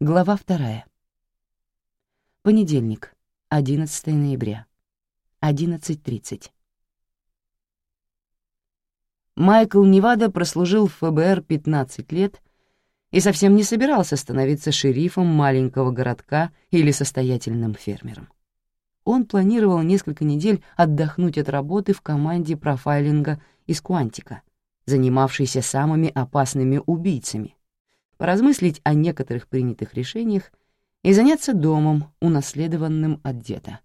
Глава вторая. Понедельник, 11 ноября, 11.30. Майкл Невада прослужил в ФБР 15 лет и совсем не собирался становиться шерифом маленького городка или состоятельным фермером. Он планировал несколько недель отдохнуть от работы в команде профайлинга из Квантика, занимавшейся самыми опасными убийцами, поразмыслить о некоторых принятых решениях и заняться домом, унаследованным от деда.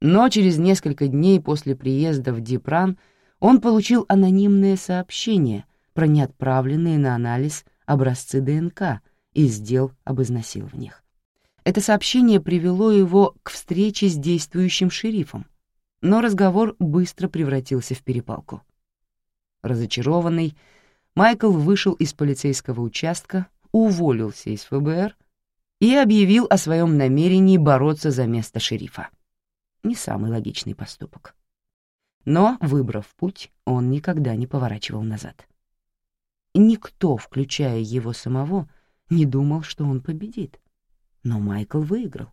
Но через несколько дней после приезда в Дипран он получил анонимное сообщение про неотправленные на анализ образцы ДНК из дел об изнасилованиях. Это сообщение привело его к встрече с действующим шерифом, но разговор быстро превратился в перепалку. Разочарованный, Майкл вышел из полицейского участка, уволился из ФБР и объявил о своем намерении бороться за место шерифа. Не самый логичный поступок. Но, выбрав путь, он никогда не поворачивал назад. Никто, включая его самого, не думал, что он победит. Но Майкл выиграл.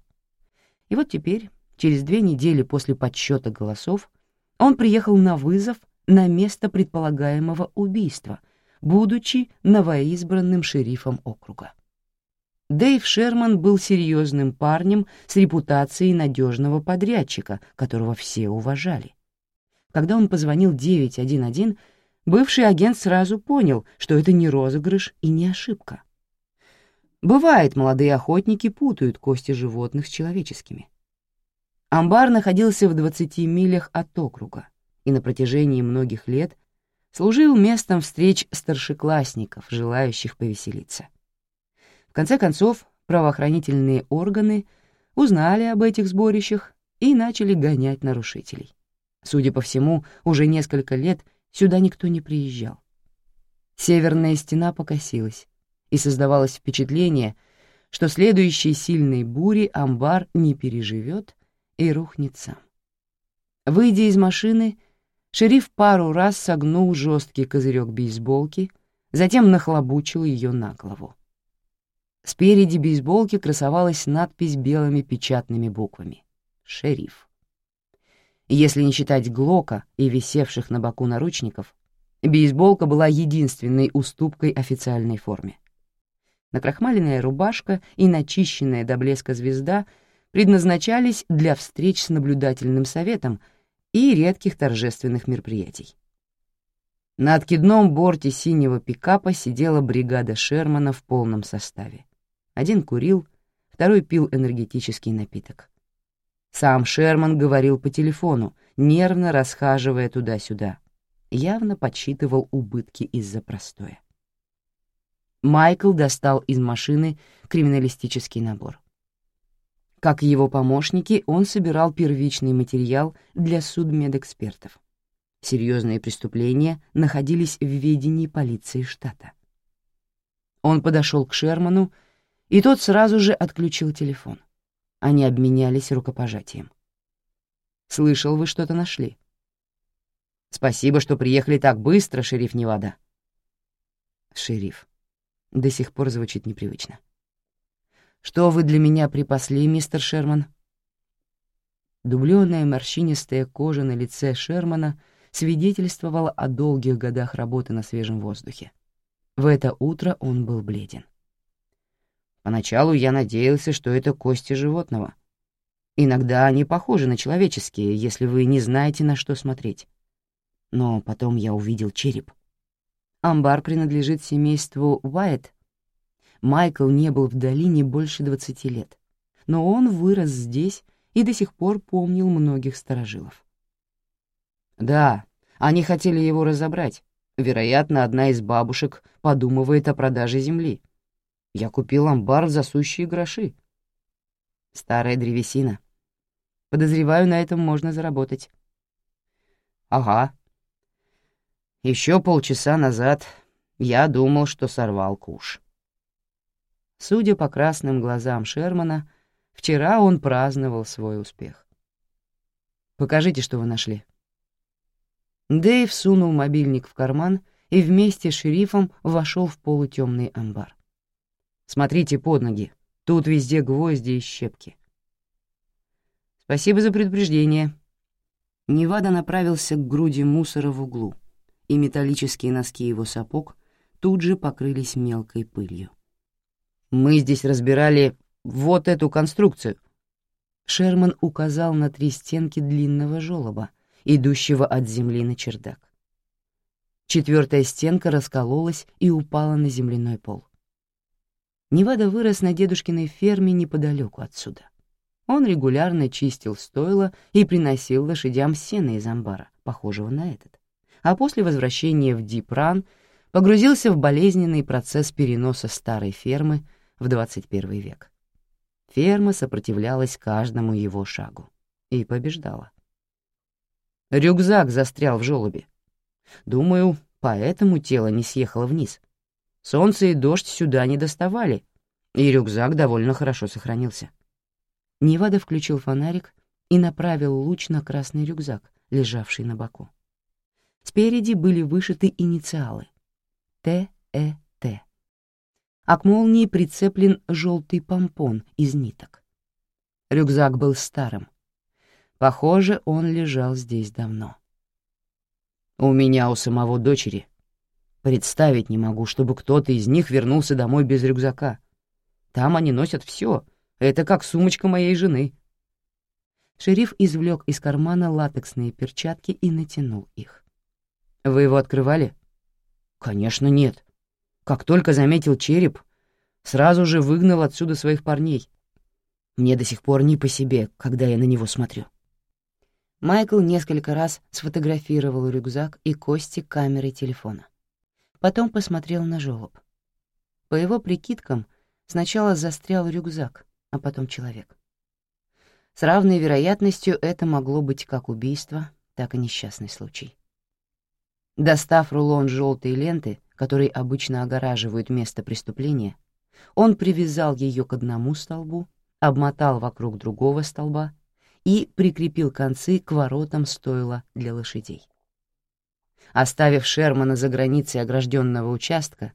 И вот теперь, через две недели после подсчета голосов, он приехал на вызов на место предполагаемого убийства — будучи новоизбранным шерифом округа. Дэйв Шерман был серьезным парнем с репутацией надежного подрядчика, которого все уважали. Когда он позвонил 911, бывший агент сразу понял, что это не розыгрыш и не ошибка. Бывает, молодые охотники путают кости животных с человеческими. Амбар находился в 20 милях от округа, и на протяжении многих лет служил местом встреч старшеклассников, желающих повеселиться. В конце концов, правоохранительные органы узнали об этих сборищах и начали гонять нарушителей. Судя по всему, уже несколько лет сюда никто не приезжал. Северная стена покосилась, и создавалось впечатление, что следующей сильной бури амбар не переживет и рухнет сам. Выйдя из машины, Шериф пару раз согнул жесткий козырек бейсболки, затем нахлобучил ее на голову. Спереди бейсболки красовалась надпись белыми печатными буквами «Шериф». Если не считать Глока и висевших на боку наручников, бейсболка была единственной уступкой официальной форме. Накрахмаленная рубашка и начищенная до блеска звезда предназначались для встреч с наблюдательным советом и редких торжественных мероприятий. На откидном борте синего пикапа сидела бригада Шермана в полном составе. Один курил, второй пил энергетический напиток. Сам Шерман говорил по телефону, нервно расхаживая туда-сюда, явно подсчитывал убытки из-за простоя. Майкл достал из машины криминалистический набор. Как его помощники, он собирал первичный материал для судмедэкспертов. Серьезные преступления находились в ведении полиции штата. Он подошел к Шерману, и тот сразу же отключил телефон. Они обменялись рукопожатием. «Слышал, вы что-то нашли?» «Спасибо, что приехали так быстро, шериф Невада». «Шериф». До сих пор звучит непривычно. Что вы для меня припасли, мистер Шерман?» Дубленная морщинистая кожа на лице Шермана свидетельствовала о долгих годах работы на свежем воздухе. В это утро он был бледен. Поначалу я надеялся, что это кости животного. Иногда они похожи на человеческие, если вы не знаете, на что смотреть. Но потом я увидел череп. Амбар принадлежит семейству Уайт, Майкл не был в долине больше двадцати лет, но он вырос здесь и до сих пор помнил многих старожилов. Да, они хотели его разобрать. Вероятно, одна из бабушек подумывает о продаже земли. Я купил амбар за сущие гроши. Старая древесина. Подозреваю, на этом можно заработать. Ага. Еще полчаса назад я думал, что сорвал куш. Судя по красным глазам Шермана, вчера он праздновал свой успех. «Покажите, что вы нашли». Дэйв сунул мобильник в карман и вместе с шерифом вошел в полутемный амбар. «Смотрите под ноги, тут везде гвозди и щепки». «Спасибо за предупреждение». Невада направился к груди мусора в углу, и металлические носки его сапог тут же покрылись мелкой пылью. «Мы здесь разбирали вот эту конструкцию». Шерман указал на три стенки длинного желоба, идущего от земли на чердак. Четвертая стенка раскололась и упала на земляной пол. Невада вырос на дедушкиной ферме неподалеку отсюда. Он регулярно чистил стойла и приносил лошадям сено из амбара, похожего на этот. А после возвращения в Дипран погрузился в болезненный процесс переноса старой фермы в 21 век. Ферма сопротивлялась каждому его шагу и побеждала. Рюкзак застрял в желобе. Думаю, поэтому тело не съехало вниз. Солнце и дождь сюда не доставали, и рюкзак довольно хорошо сохранился. Невада включил фонарик и направил луч на красный рюкзак, лежавший на боку. Спереди были вышиты инициалы — Т-Э-Т. А к молнии прицеплен желтый помпон из ниток. Рюкзак был старым, Похоже, он лежал здесь давно. У меня у самого дочери. Представить не могу, чтобы кто-то из них вернулся домой без рюкзака. Там они носят все. Это как сумочка моей жены. Шериф извлек из кармана латексные перчатки и натянул их. «Вы его открывали?» «Конечно, нет. Как только заметил череп, сразу же выгнал отсюда своих парней. Мне до сих пор не по себе, когда я на него смотрю». Майкл несколько раз сфотографировал рюкзак и кости камерой телефона. Потом посмотрел на жёлоб. По его прикидкам, сначала застрял рюкзак, а потом человек. С равной вероятностью это могло быть как убийство, так и несчастный случай. Достав рулон желтой ленты, который обычно огораживают место преступления, он привязал ее к одному столбу, обмотал вокруг другого столба и прикрепил концы к воротам стойла для лошадей. Оставив Шермана за границей огражденного участка,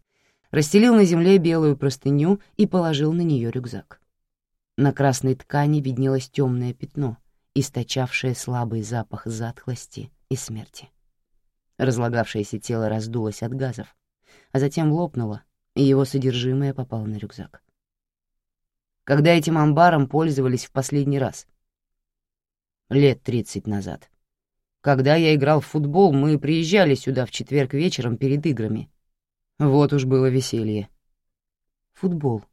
расстелил на земле белую простыню и положил на нее рюкзак. На красной ткани виднелось темное пятно, источавшее слабый запах затхлости и смерти. Разлагавшееся тело раздулось от газов, а затем лопнуло, и его содержимое попало на рюкзак. Когда этим амбаром пользовались в последний раз? лет тридцать назад. Когда я играл в футбол, мы приезжали сюда в четверг вечером перед играми. Вот уж было веселье. Футбол.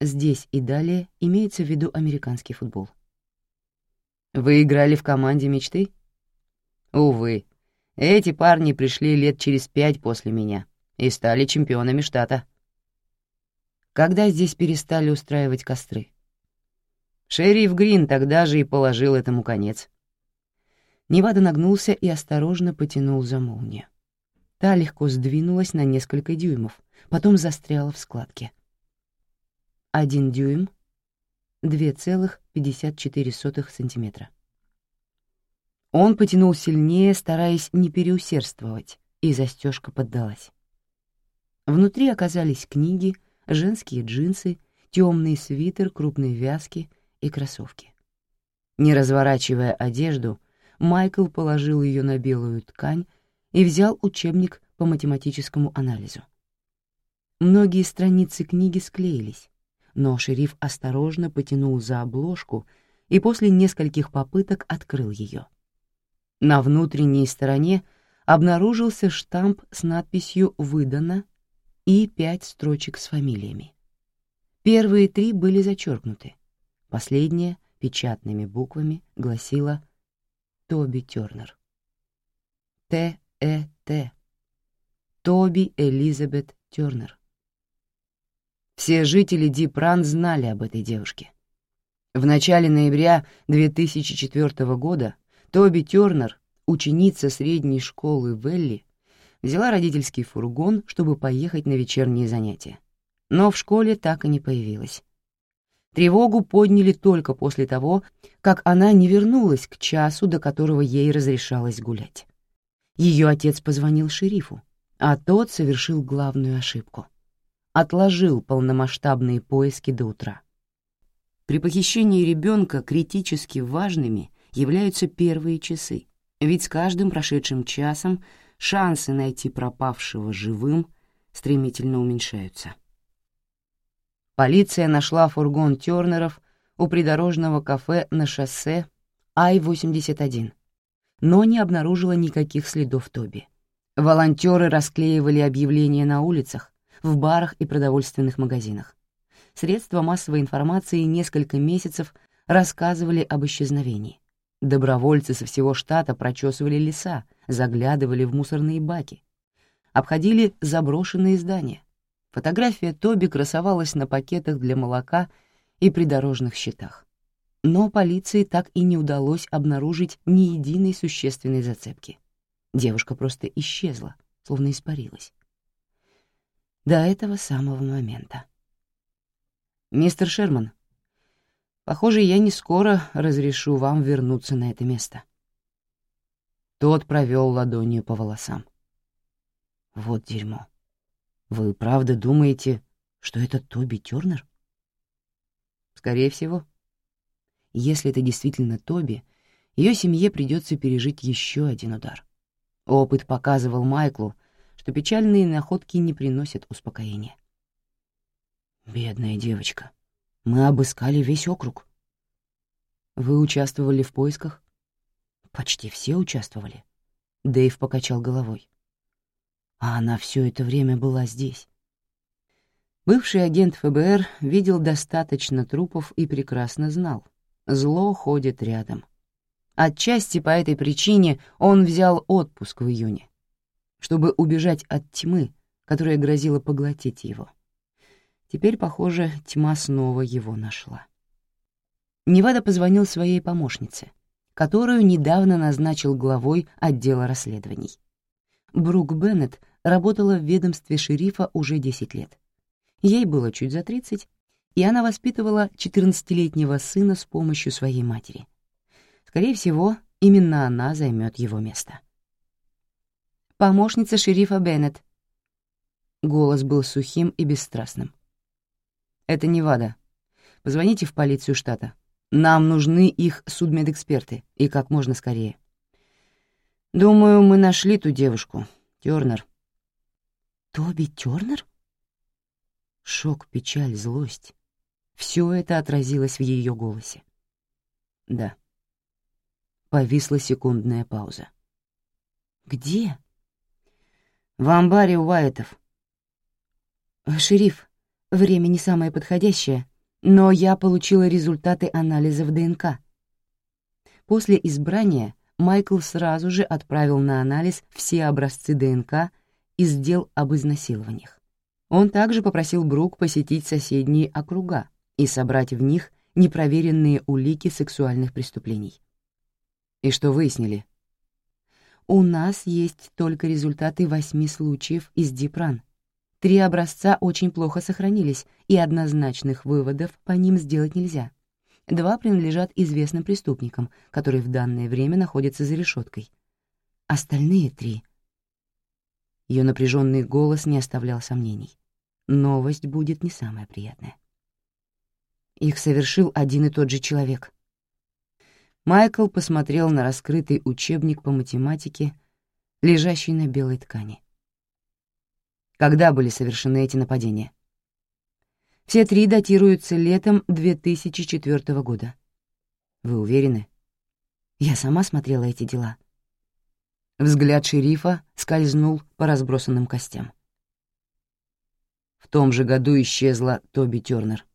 Здесь и далее имеется в виду американский футбол. Вы играли в команде мечты? Увы, эти парни пришли лет через пять после меня и стали чемпионами штата. Когда здесь перестали устраивать костры? Шериф Грин тогда же и положил этому конец. Невада нагнулся и осторожно потянул за молнию. Та легко сдвинулась на несколько дюймов, потом застряла в складке. Один дюйм — 2,54 сантиметра. Он потянул сильнее, стараясь не переусердствовать, и застежка поддалась. Внутри оказались книги, женские джинсы, темный свитер крупной вязки и кроссовки. Не разворачивая одежду, Майкл положил ее на белую ткань и взял учебник по математическому анализу. Многие страницы книги склеились, но шериф осторожно потянул за обложку и после нескольких попыток открыл ее. На внутренней стороне обнаружился штамп с надписью «Выдано» и пять строчек с фамилиями. Первые три были зачеркнуты, Последняя, печатными буквами, гласила «Тоби Тёрнер». Т-Э-Т. Тоби Элизабет Тёрнер. Все жители Дипран знали об этой девушке. В начале ноября 2004 года Тоби Тёрнер, ученица средней школы Велли, взяла родительский фургон, чтобы поехать на вечерние занятия. Но в школе так и не появилась. Тревогу подняли только после того, как она не вернулась к часу, до которого ей разрешалось гулять. Ее отец позвонил шерифу, а тот совершил главную ошибку. Отложил полномасштабные поиски до утра. При похищении ребенка критически важными являются первые часы, ведь с каждым прошедшим часом шансы найти пропавшего живым стремительно уменьшаются. Полиция нашла фургон Тёрнеров у придорожного кафе на шоссе Ай-81, но не обнаружила никаких следов Тоби. Волонтеры расклеивали объявления на улицах, в барах и продовольственных магазинах. Средства массовой информации несколько месяцев рассказывали об исчезновении. Добровольцы со всего штата прочесывали леса, заглядывали в мусорные баки, обходили заброшенные здания. Фотография Тоби красовалась на пакетах для молока и придорожных щитах. Но полиции так и не удалось обнаружить ни единой существенной зацепки. Девушка просто исчезла, словно испарилась. До этого самого момента. «Мистер Шерман, похоже, я не скоро разрешу вам вернуться на это место». Тот провел ладонью по волосам. «Вот дерьмо. Вы правда думаете, что это Тоби Тёрнер?» «Скорее всего. Если это действительно Тоби, ее семье придется пережить еще один удар. Опыт показывал Майклу, что печальные находки не приносят успокоения. «Бедная девочка. Мы обыскали весь округ». «Вы участвовали в поисках?» «Почти все участвовали». Дэйв покачал головой. «А она все это время была здесь». Бывший агент ФБР видел достаточно трупов и прекрасно знал. Зло ходит рядом — Отчасти по этой причине он взял отпуск в июне, чтобы убежать от тьмы, которая грозила поглотить его. Теперь, похоже, тьма снова его нашла. Невада позвонил своей помощнице, которую недавно назначил главой отдела расследований. Брук Беннет работала в ведомстве шерифа уже 10 лет. Ей было чуть за 30, и она воспитывала 14-летнего сына с помощью своей матери — Скорее всего, именно она займет его место. «Помощница шерифа Беннет». Голос был сухим и бесстрастным. «Это Невада. Позвоните в полицию штата. Нам нужны их судмедэксперты, и как можно скорее. Думаю, мы нашли ту девушку, Тёрнер». «Тоби Тёрнер?» Шок, печаль, злость. Все это отразилось в ее голосе. «Да». Повисла секундная пауза. «Где?» «В амбаре Уайтов». «Шериф, время не самое подходящее, но я получила результаты анализов ДНК». После избрания Майкл сразу же отправил на анализ все образцы ДНК из дел об изнасилованиях. Он также попросил Брук посетить соседние округа и собрать в них непроверенные улики сексуальных преступлений. И что выяснили? У нас есть только результаты восьми случаев из Дипран. Три образца очень плохо сохранились, и однозначных выводов по ним сделать нельзя. Два принадлежат известным преступникам, которые в данное время находятся за решеткой. Остальные три... Ее напряженный голос не оставлял сомнений. Новость будет не самая приятная. Их совершил один и тот же человек. Майкл посмотрел на раскрытый учебник по математике, лежащий на белой ткани. Когда были совершены эти нападения? Все три датируются летом 2004 года. Вы уверены? Я сама смотрела эти дела. Взгляд шерифа скользнул по разбросанным костям. В том же году исчезла Тоби Тёрнер.